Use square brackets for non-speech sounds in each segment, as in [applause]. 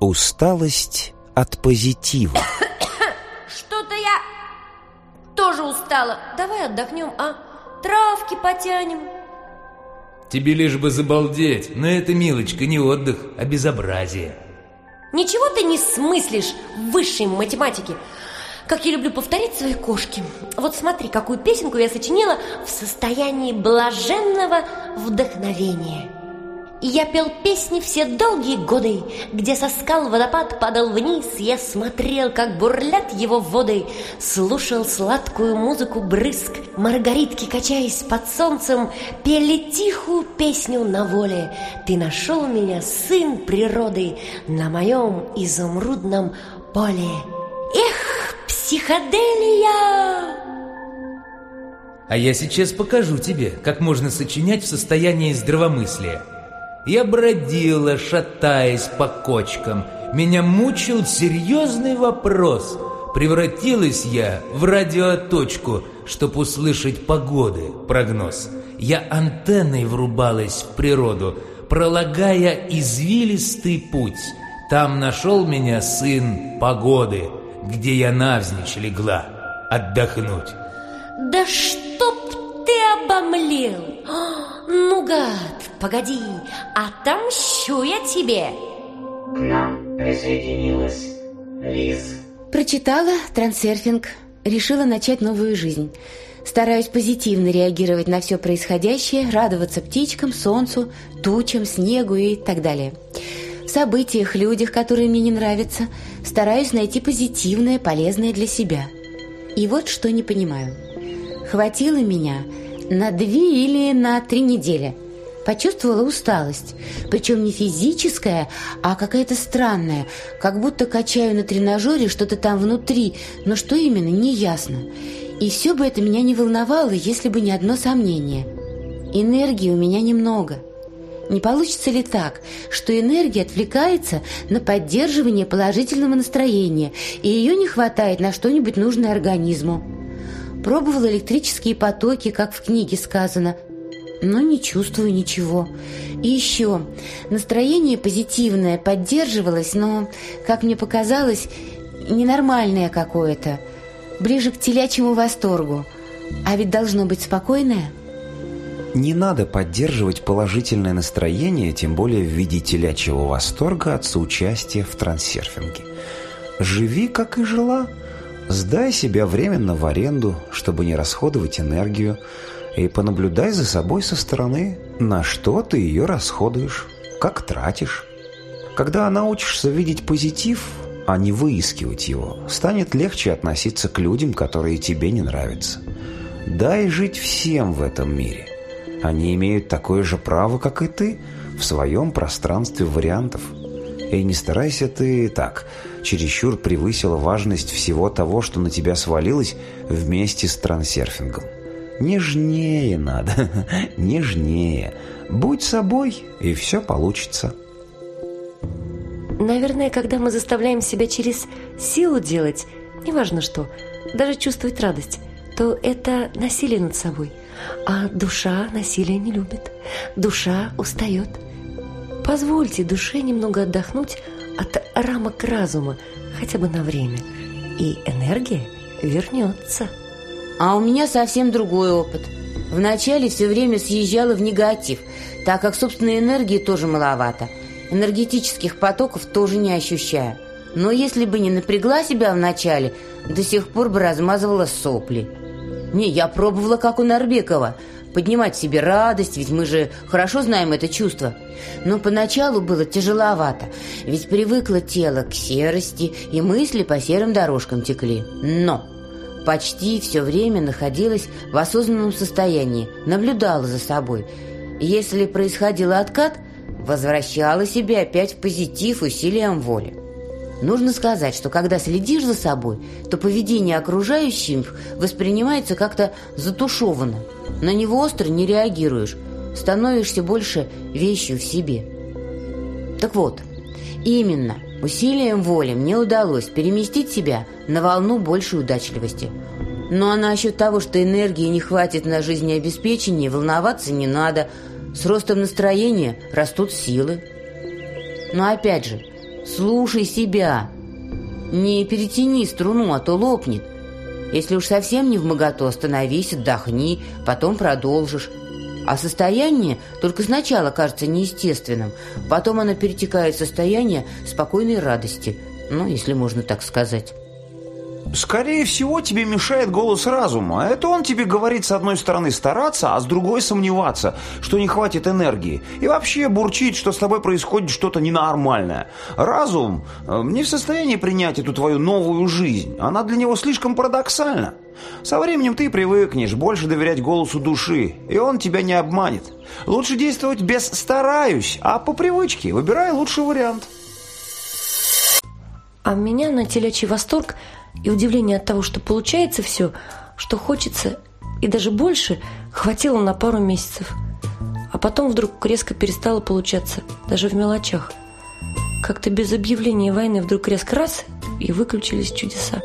Усталость от позитива. Что-то я тоже устала. Давай отдохнем, а? Травки потянем. Тебе лишь бы забалдеть, но это, милочка, не отдых, а безобразие. Ничего ты не смыслишь в высшей математике. Как я люблю повторить свои кошки. Вот смотри, какую песенку я сочинила в состоянии блаженного вдохновения. Я пел песни все долгие годы, Где со скал водопад падал вниз, Я смотрел, как бурлят его воды, Слушал сладкую музыку брызг, Маргаритки, качаясь под солнцем, Пели тихую песню на воле. Ты нашел меня, сын природы, На моем изумрудном поле. Эх, психоделия! А я сейчас покажу тебе, как можно сочинять в состоянии здравомыслия – я бродила, шатаясь по кочкам. Меня мучил серьезный вопрос. Превратилась я в радиоточку, чтоб услышать погоды, прогноз. Я антенной врубалась в природу, пролагая извилистый путь. Там нашел меня сын погоды, где я навзничь легла отдохнуть. Да чтоб ты обомлел! Ну, гад, погоди, а там я тебе. К нам присоединилась Лиз. Прочитала трансерфинг, решила начать новую жизнь. Стараюсь позитивно реагировать на все происходящее, радоваться птичкам, солнцу, тучам, снегу и так далее. В событиях, людях, которые мне не нравятся, стараюсь найти позитивное, полезное для себя. И вот что не понимаю. Хватило меня на две или на три недели. Почувствовала усталость, причем не физическая, а какая-то странная, как будто качаю на тренажере что-то там внутри, но что именно, не ясно. И все бы это меня не волновало, если бы не одно сомнение. Энергии у меня немного. Не получится ли так, что энергия отвлекается на поддерживание положительного настроения, и ее не хватает на что-нибудь нужное организму? Пробовал электрические потоки, как в книге сказано, но не чувствую ничего. И еще, настроение позитивное поддерживалось, но, как мне показалось, ненормальное какое-то, ближе к телячьему восторгу. А ведь должно быть спокойное. Не надо поддерживать положительное настроение, тем более в виде телячьего восторга от соучастия в трансерфинге. Живи, как и жила – Сдай себя временно в аренду, чтобы не расходовать энергию, и понаблюдай за собой со стороны, на что ты ее расходуешь, как тратишь. Когда научишься видеть позитив, а не выискивать его, станет легче относиться к людям, которые тебе не нравятся. Дай жить всем в этом мире. Они имеют такое же право, как и ты, в своем пространстве вариантов – и не старайся ты так. Чересчур превысила важность всего того, что на тебя свалилось вместе с трансерфингом. Нежнее надо, [laughs] нежнее. Будь собой, и все получится. Наверное, когда мы заставляем себя через силу делать, неважно что, даже чувствовать радость, то это насилие над собой. А душа насилие не любит. Душа устает. Позвольте душе немного отдохнуть от рамок разума хотя бы на время, и энергия вернется. А у меня совсем другой опыт. Вначале все время съезжала в негатив, так как собственной энергии тоже маловато. Энергетических потоков тоже не ощущаю. Но если бы не напрягла себя вначале, до сих пор бы размазывала сопли. Не, я пробовала, как у Нарбекова – поднимать себе радость, ведь мы же хорошо знаем это чувство. Но поначалу было тяжеловато, ведь привыкло тело к серости, и мысли по серым дорожкам текли. Но почти все время находилась в осознанном состоянии, наблюдала за собой. Если происходил откат, возвращала себя опять в позитив усилием воли. Нужно сказать, что когда следишь за собой, то поведение окружающих воспринимается как-то затушеванно. На него остро не реагируешь, становишься больше вещью в себе. Так вот, именно усилием воли мне удалось переместить себя на волну большей удачливости. Ну а насчет того, что энергии не хватит на жизнеобеспечение, волноваться не надо. С ростом настроения растут силы. Но опять же, Слушай себя. Не перетяни струну, а то лопнет. Если уж совсем не в моготу, остановись, отдохни, потом продолжишь. А состояние только сначала кажется неестественным, потом оно перетекает в состояние спокойной радости, ну, если можно так сказать. Скорее всего, тебе мешает голос разума. Это он тебе говорит с одной стороны стараться, а с другой сомневаться, что не хватит энергии. И вообще бурчит, что с тобой происходит что-то ненормальное. Разум э, не в состоянии принять эту твою новую жизнь. Она для него слишком парадоксальна. Со временем ты привыкнешь больше доверять голосу души, и он тебя не обманет. Лучше действовать без «стараюсь», а по привычке выбирай лучший вариант. А меня на телячий восторг – и удивление от того, что получается все, что хочется, и даже больше, хватило на пару месяцев. А потом вдруг резко перестало получаться, даже в мелочах. Как-то без объявления войны вдруг резко раз и выключились чудеса.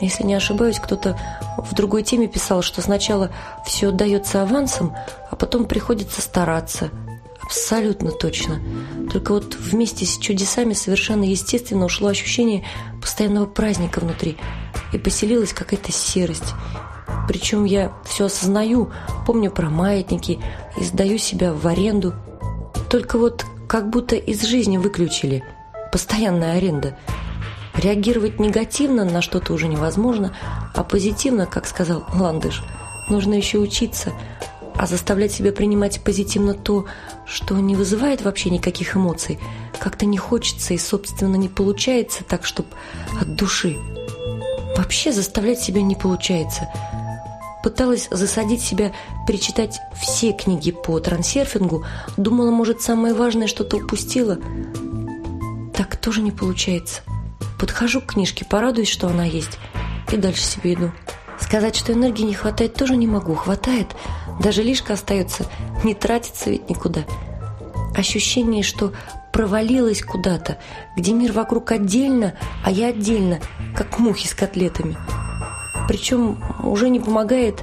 Если не ошибаюсь, кто-то в другой теме писал, что сначала все дается авансом, а потом приходится стараться, абсолютно точно. Только вот вместе с чудесами совершенно естественно ушло ощущение постоянного праздника внутри. И поселилась какая-то серость. Причем я все осознаю, помню про маятники и сдаю себя в аренду. Только вот как будто из жизни выключили. Постоянная аренда. Реагировать негативно на что-то уже невозможно, а позитивно, как сказал Ландыш, нужно еще учиться – а заставлять себя принимать позитивно то, что не вызывает вообще никаких эмоций, как-то не хочется и, собственно, не получается так, чтобы от души. Вообще заставлять себя не получается. Пыталась засадить себя перечитать все книги по трансерфингу, думала, может, самое важное что-то упустила. Так тоже не получается. Подхожу к книжке, порадуюсь, что она есть, и дальше себе иду. Сказать, что энергии не хватает, тоже не могу. Хватает. Даже лишка остается. Не тратится ведь никуда. Ощущение, что провалилась куда-то, где мир вокруг отдельно, а я отдельно, как мухи с котлетами. Причем уже не помогает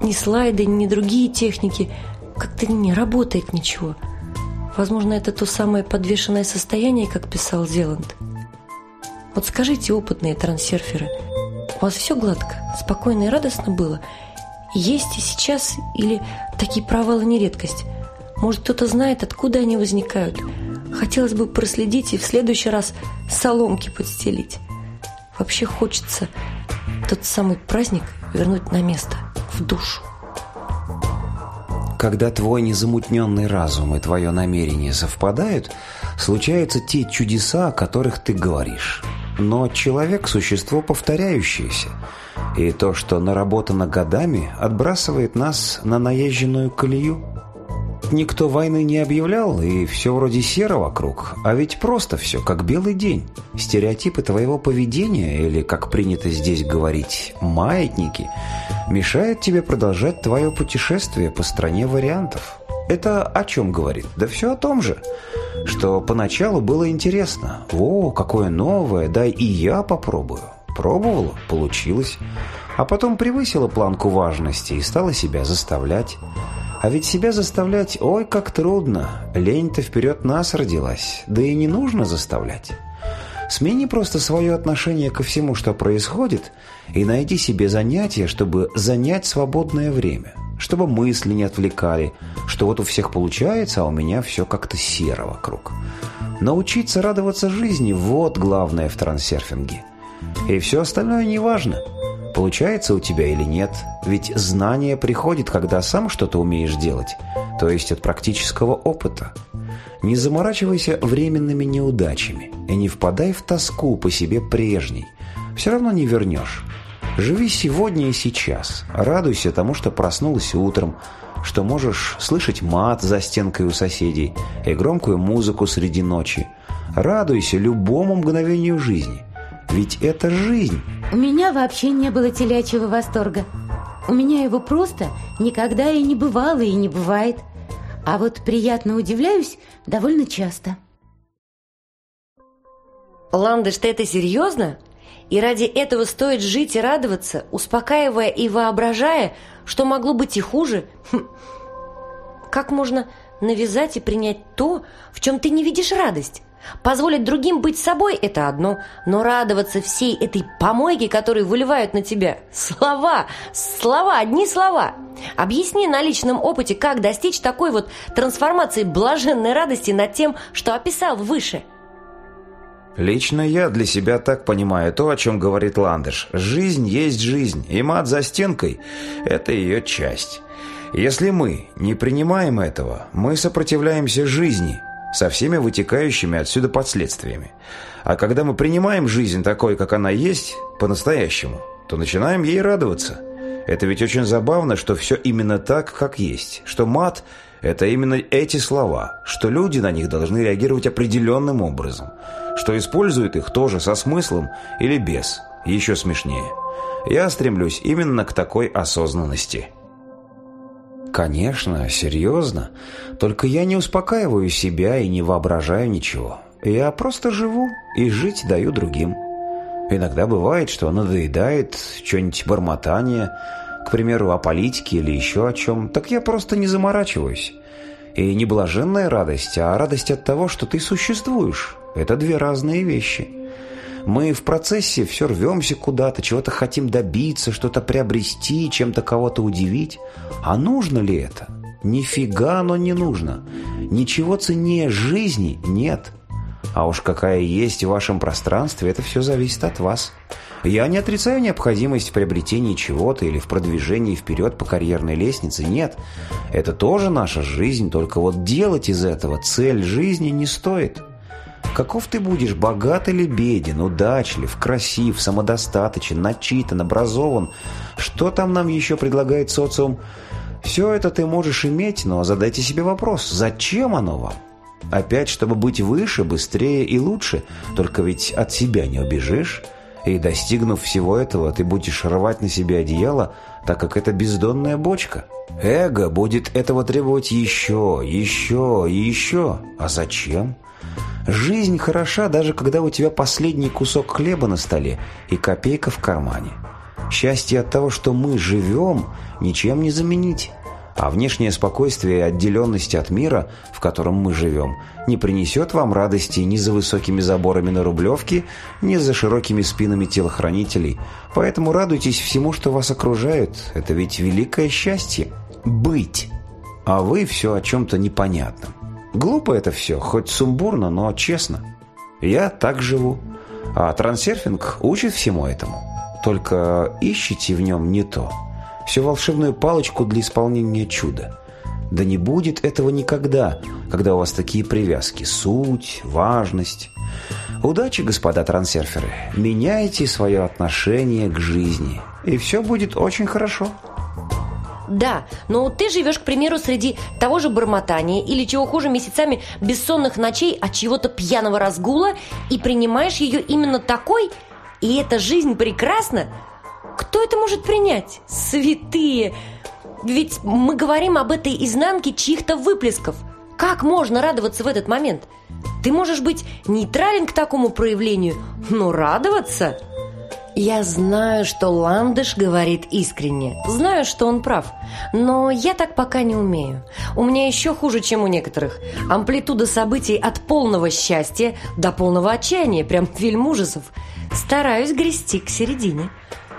ни слайды, ни другие техники. Как-то не работает ничего. Возможно, это то самое подвешенное состояние, как писал Зеланд. Вот скажите, опытные трансерферы – у вас все гладко, спокойно и радостно было? Есть и сейчас или такие провалы не редкость? Может, кто-то знает, откуда они возникают? Хотелось бы проследить и в следующий раз соломки подстелить. Вообще хочется тот самый праздник вернуть на место, в душу. Когда твой незамутненный разум и твое намерение совпадают, случаются те чудеса, о которых ты говоришь – но человек – существо повторяющееся, и то, что наработано годами, отбрасывает нас на наезженную колею. Никто войны не объявлял, и все вроде серо вокруг, а ведь просто все, как белый день. Стереотипы твоего поведения, или, как принято здесь говорить, маятники, мешают тебе продолжать твое путешествие по стране вариантов. Это о чем говорит? Да все о том же. Что поначалу было интересно. О, какое новое, да и я попробую. Пробовала, получилось. А потом превысила планку важности и стала себя заставлять. А ведь себя заставлять, ой, как трудно. Лень-то вперед нас родилась. Да и не нужно заставлять. Смени просто свое отношение ко всему, что происходит, и найди себе занятие, чтобы занять свободное время чтобы мысли не отвлекали, что вот у всех получается, а у меня все как-то серо вокруг. Научиться радоваться жизни – вот главное в трансерфинге. И все остальное не важно. Получается у тебя или нет, ведь знание приходит, когда сам что-то умеешь делать, то есть от практического опыта. Не заморачивайся временными неудачами и не впадай в тоску по себе прежней. Все равно не вернешь. Живи сегодня и сейчас. Радуйся тому, что проснулась утром, что можешь слышать мат за стенкой у соседей и громкую музыку среди ночи. Радуйся любому мгновению жизни. Ведь это жизнь. У меня вообще не было телячьего восторга. У меня его просто никогда и не бывало, и не бывает. А вот приятно удивляюсь довольно часто. Ландыш, ты это серьезно? И ради этого стоит жить и радоваться, успокаивая и воображая, что могло быть и хуже. Хм. Как можно навязать и принять то, в чем ты не видишь радость? Позволить другим быть собой – это одно, но радоваться всей этой помойке, которую выливают на тебя. Слова, слова, одни слова. Объясни на личном опыте, как достичь такой вот трансформации блаженной радости над тем, что описал выше – Лично я для себя так понимаю то, о чем говорит Ландыш. Жизнь есть жизнь, и мат за стенкой – это ее часть. Если мы не принимаем этого, мы сопротивляемся жизни со всеми вытекающими отсюда последствиями. А когда мы принимаем жизнь такой, как она есть, по-настоящему, то начинаем ей радоваться. Это ведь очень забавно, что все именно так, как есть, что мат – это именно эти слова, что люди на них должны реагировать определенным образом, что используют их тоже со смыслом или без, еще смешнее. Я стремлюсь именно к такой осознанности. Конечно, серьезно, только я не успокаиваю себя и не воображаю ничего. Я просто живу и жить даю другим. Иногда бывает, что надоедает что-нибудь бормотание – к примеру, о политике или еще о чем, так я просто не заморачиваюсь. И не блаженная радость, а радость от того, что ты существуешь. Это две разные вещи. Мы в процессе все рвемся куда-то, чего-то хотим добиться, что-то приобрести, чем-то кого-то удивить. А нужно ли это? Нифига оно не нужно. Ничего ценнее жизни нет. А уж какая есть в вашем пространстве, это все зависит от вас. Я не отрицаю необходимость приобретения чего-то или в продвижении вперед по карьерной лестнице, нет. Это тоже наша жизнь, только вот делать из этого цель жизни не стоит. Каков ты будешь, богат или беден, удачлив, красив, самодостаточен, начитан, образован? Что там нам еще предлагает социум? Все это ты можешь иметь, но задайте себе вопрос, зачем оно вам? Опять, чтобы быть выше, быстрее и лучше, только ведь от себя не убежишь. И достигнув всего этого, ты будешь рвать на себе одеяло, так как это бездонная бочка. Эго будет этого требовать еще, еще и еще. А зачем? Жизнь хороша, даже когда у тебя последний кусок хлеба на столе и копейка в кармане. Счастье от того, что мы живем, ничем не заменить. А внешнее спокойствие и отделенность от мира, в котором мы живем, не принесет вам радости ни за высокими заборами на Рублевке, ни за широкими спинами телохранителей. Поэтому радуйтесь всему, что вас окружает. Это ведь великое счастье – быть. А вы все о чем-то непонятном. Глупо это все, хоть сумбурно, но честно. Я так живу. А трансерфинг учит всему этому. Только ищите в нем не то всю волшебную палочку для исполнения чуда. Да не будет этого никогда, когда у вас такие привязки – суть, важность. Удачи, господа трансерферы. Меняйте свое отношение к жизни, и все будет очень хорошо. Да, но ты живешь, к примеру, среди того же бормотания или чего хуже месяцами бессонных ночей от чего-то пьяного разгула и принимаешь ее именно такой, и эта жизнь прекрасна, кто это может принять? Святые! Ведь мы говорим об этой изнанке чьих-то выплесков. Как можно радоваться в этот момент? Ты можешь быть нейтрален к такому проявлению, но радоваться... Я знаю, что Ландыш говорит искренне. Знаю, что он прав. Но я так пока не умею. У меня еще хуже, чем у некоторых. Амплитуда событий от полного счастья до полного отчаяния. Прям фильм ужасов. Стараюсь грести к середине.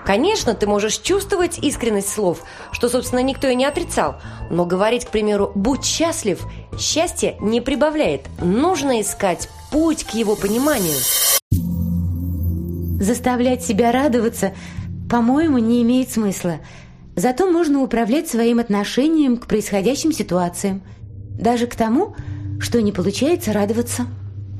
Конечно, ты можешь чувствовать искренность слов, что, собственно, никто и не отрицал. Но говорить, к примеру, «будь счастлив» счастье не прибавляет. Нужно искать путь к его пониманию. Заставлять себя радоваться, по-моему, не имеет смысла. Зато можно управлять своим отношением к происходящим ситуациям. Даже к тому, что не получается радоваться.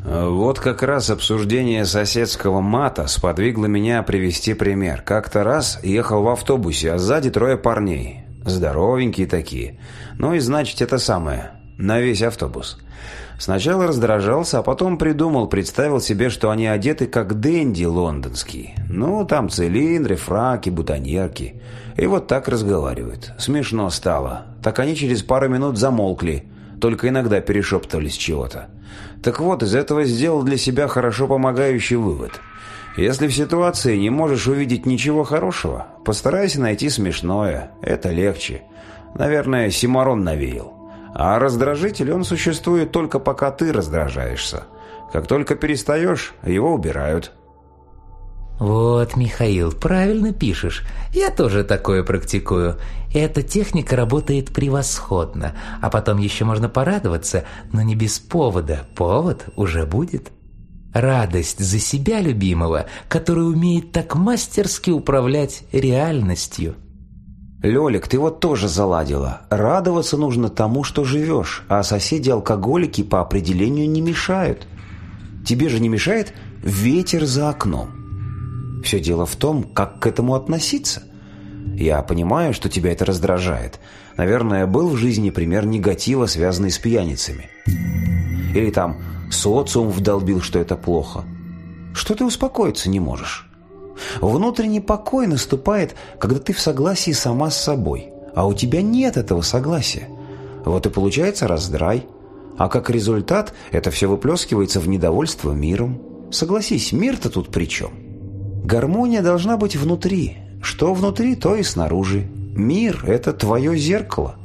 Вот как раз обсуждение соседского мата сподвигло меня привести пример. Как-то раз ехал в автобусе, а сзади трое парней. Здоровенькие такие. Ну и значит это самое. На весь автобус. Сначала раздражался, а потом придумал, представил себе, что они одеты как денди лондонские. Ну, там цилиндры, фраки, бутоньерки. И вот так разговаривают. Смешно стало. Так они через пару минут замолкли, только иногда перешептывались чего-то. Так вот, из этого сделал для себя хорошо помогающий вывод. Если в ситуации не можешь увидеть ничего хорошего, постарайся найти смешное, это легче. Наверное, Симарон навеял. А раздражитель, он существует только пока ты раздражаешься. Как только перестаешь, его убирают. Вот, Михаил, правильно пишешь. Я тоже такое практикую. Эта техника работает превосходно. А потом еще можно порадоваться, но не без повода. Повод уже будет. Радость за себя любимого, который умеет так мастерски управлять реальностью. Лёлик, ты вот тоже заладила. Радоваться нужно тому, что живешь, а соседи-алкоголики по определению не мешают. Тебе же не мешает ветер за окном. Все дело в том, как к этому относиться. Я понимаю, что тебя это раздражает. Наверное, был в жизни пример негатива, связанный с пьяницами. Или там социум вдолбил, что это плохо. Что ты успокоиться не можешь? Внутренний покой наступает, когда ты в согласии сама с собой, а у тебя нет этого согласия. Вот и получается раздрай. А как результат, это все выплескивается в недовольство миром. Согласись, мир-то тут при чем? Гармония должна быть внутри. Что внутри, то и снаружи. Мир — это твое зеркало.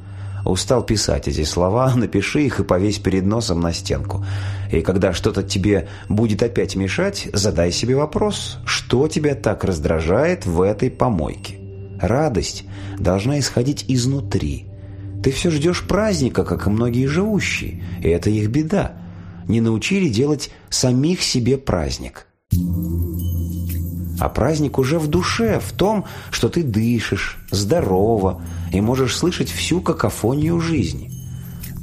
Устал писать эти слова, [laughs] напиши их и повесь перед носом на стенку. И когда что-то тебе будет опять мешать, задай себе вопрос, что тебя так раздражает в этой помойке. Радость должна исходить изнутри. Ты все ждешь праздника, как и многие живущие, и это их беда. Не научили делать самих себе праздник. Thank you. А праздник уже в душе, в том, что ты дышишь, здорово и можешь слышать всю какофонию жизни.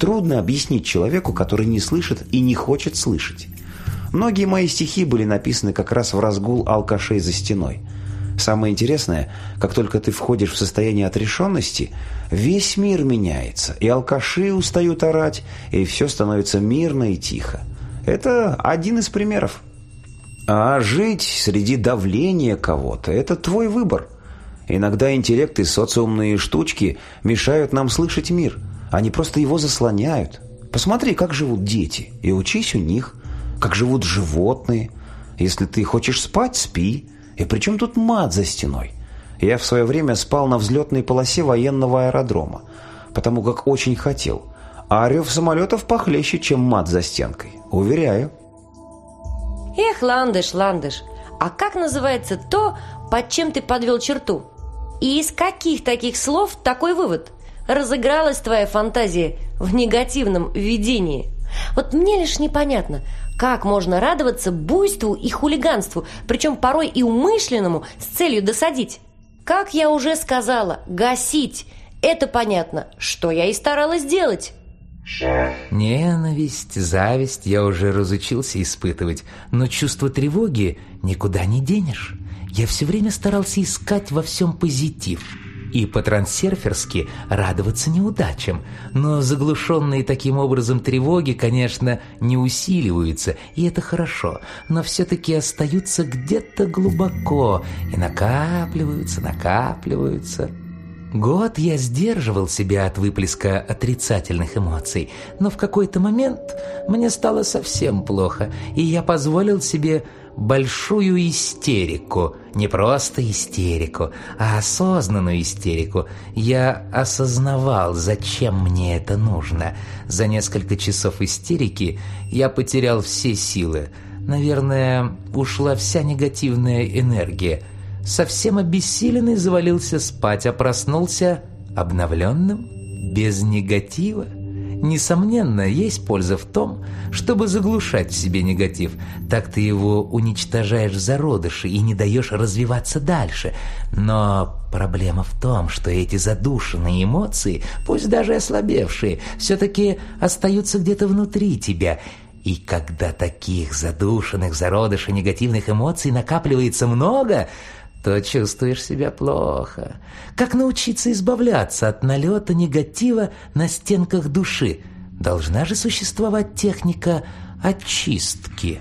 Трудно объяснить человеку, который не слышит и не хочет слышать. Многие мои стихи были написаны как раз в разгул алкашей за стеной. Самое интересное, как только ты входишь в состояние отрешенности, весь мир меняется, и алкаши устают орать, и все становится мирно и тихо. Это один из примеров. А жить среди давления кого-то – это твой выбор. Иногда интеллект и социумные штучки мешают нам слышать мир. Они просто его заслоняют. Посмотри, как живут дети, и учись у них. Как живут животные. Если ты хочешь спать – спи. И при чем тут мат за стеной? Я в свое время спал на взлетной полосе военного аэродрома, потому как очень хотел. А орев самолетов похлеще, чем мат за стенкой. Уверяю. Эх, ландыш, ландыш, а как называется то, под чем ты подвел черту? И из каких таких слов такой вывод? Разыгралась твоя фантазия в негативном видении. Вот мне лишь непонятно, как можно радоваться буйству и хулиганству, причем порой и умышленному, с целью досадить. Как я уже сказала, гасить. Это понятно, что я и старалась делать. Ненависть, зависть я уже разучился испытывать, но чувство тревоги никуда не денешь. Я все время старался искать во всем позитив и по-трансерферски радоваться неудачам, но заглушенные таким образом тревоги, конечно, не усиливаются, и это хорошо, но все-таки остаются где-то глубоко и накапливаются, накапливаются. Год я сдерживал себя от выплеска отрицательных эмоций, но в какой-то момент мне стало совсем плохо, и я позволил себе большую истерику. Не просто истерику, а осознанную истерику. Я осознавал, зачем мне это нужно. За несколько часов истерики я потерял все силы. Наверное, ушла вся негативная энергия – совсем обессиленный завалился спать, а проснулся обновленным, без негатива. Несомненно, есть польза в том, чтобы заглушать в себе негатив. Так ты его уничтожаешь зародыши и не даешь развиваться дальше. Но проблема в том, что эти задушенные эмоции, пусть даже ослабевшие, все-таки остаются где-то внутри тебя – и когда таких задушенных зародышей негативных эмоций накапливается много, то чувствуешь себя плохо. Как научиться избавляться от налета негатива на стенках души? Должна же существовать техника очистки.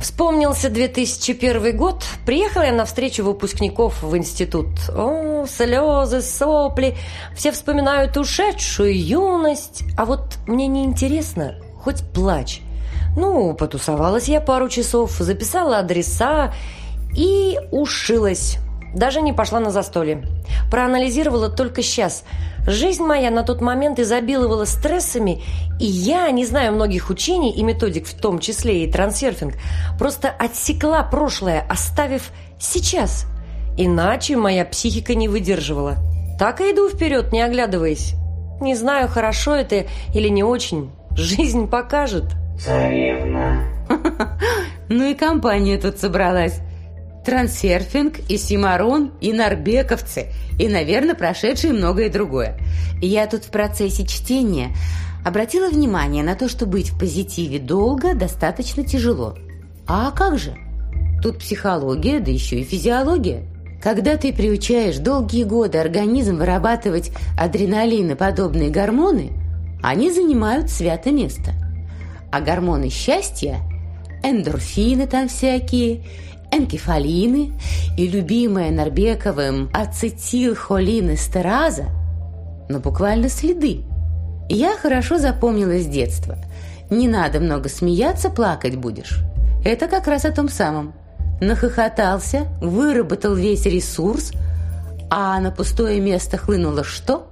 Вспомнился 2001 год. Приехала я на встречу выпускников в институт. О, слезы, сопли. Все вспоминают ушедшую юность. А вот мне неинтересно, хоть плачь. Ну, потусовалась я пару часов, записала адреса и ушилась. Даже не пошла на застолье. Проанализировала только сейчас. Жизнь моя на тот момент изобиловала стрессами, и я, не знаю многих учений и методик, в том числе и трансерфинг, просто отсекла прошлое, оставив сейчас. Иначе моя психика не выдерживала. Так и иду вперед, не оглядываясь. Не знаю, хорошо это или не очень. Жизнь покажет царевна. [laughs] Ну и компания тут собралась. Трансерфинг, и Симарон, и Нарбековцы, и, наверное, прошедшие многое другое. Я тут в процессе чтения обратила внимание на то, что быть в позитиве долго достаточно тяжело. А как же? Тут психология, да еще и физиология. Когда ты приучаешь долгие годы организм вырабатывать адреналиноподобные гормоны, они занимают свято место а гормоны счастья – эндорфины там всякие, энкефалины и любимая Нарбековым ацетилхолинестераза, но буквально следы. Я хорошо запомнила с детства. Не надо много смеяться, плакать будешь. Это как раз о том самом. Нахохотался, выработал весь ресурс, а на пустое место хлынуло что –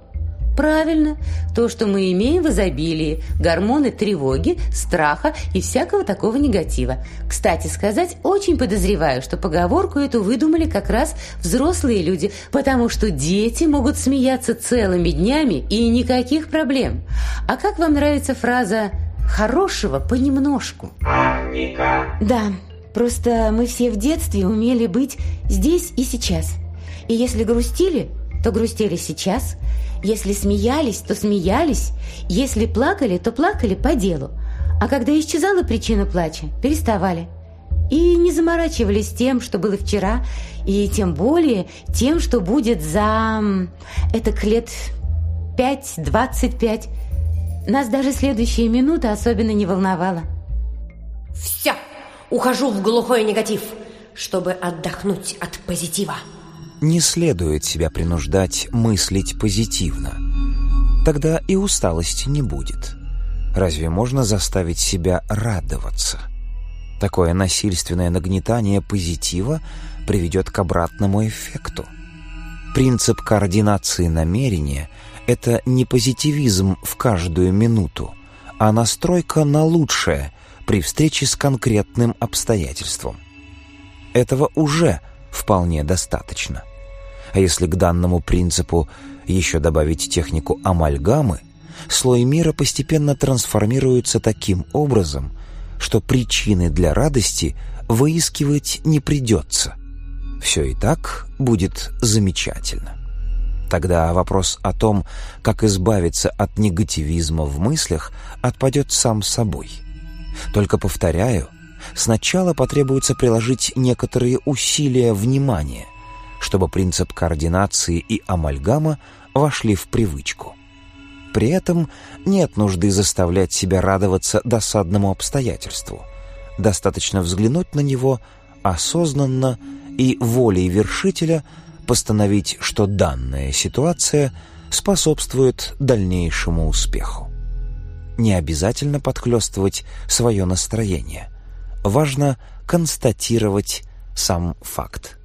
Правильно. То, что мы имеем в изобилии, гормоны тревоги, страха и всякого такого негатива. Кстати сказать, очень подозреваю, что поговорку эту выдумали как раз взрослые люди, потому что дети могут смеяться целыми днями и никаких проблем. А как вам нравится фраза «хорошего понемножку»? Анника. Да, просто мы все в детстве умели быть здесь и сейчас. И если грустили, то грустили сейчас – если смеялись, то смеялись. Если плакали, то плакали по делу. А когда исчезала причина плача, переставали. И не заморачивались тем, что было вчера, и тем более тем, что будет за... Это к лет 5-25. Нас даже следующая минута особенно не волновала. Все, ухожу в глухой негатив, чтобы отдохнуть от позитива не следует себя принуждать мыслить позитивно. Тогда и усталости не будет. Разве можно заставить себя радоваться? Такое насильственное нагнетание позитива приведет к обратному эффекту. Принцип координации намерения — это не позитивизм в каждую минуту, а настройка на лучшее при встрече с конкретным обстоятельством. Этого уже – вполне достаточно. А если к данному принципу еще добавить технику амальгамы, слой мира постепенно трансформируется таким образом, что причины для радости выискивать не придется. Все и так будет замечательно. Тогда вопрос о том, как избавиться от негативизма в мыслях, отпадет сам собой. Только повторяю, сначала потребуется приложить некоторые усилия внимания – чтобы принцип координации и амальгама вошли в привычку. При этом нет нужды заставлять себя радоваться досадному обстоятельству. Достаточно взглянуть на него осознанно и волей вершителя постановить, что данная ситуация способствует дальнейшему успеху. Не обязательно подклёстывать свое настроение. Важно констатировать сам факт.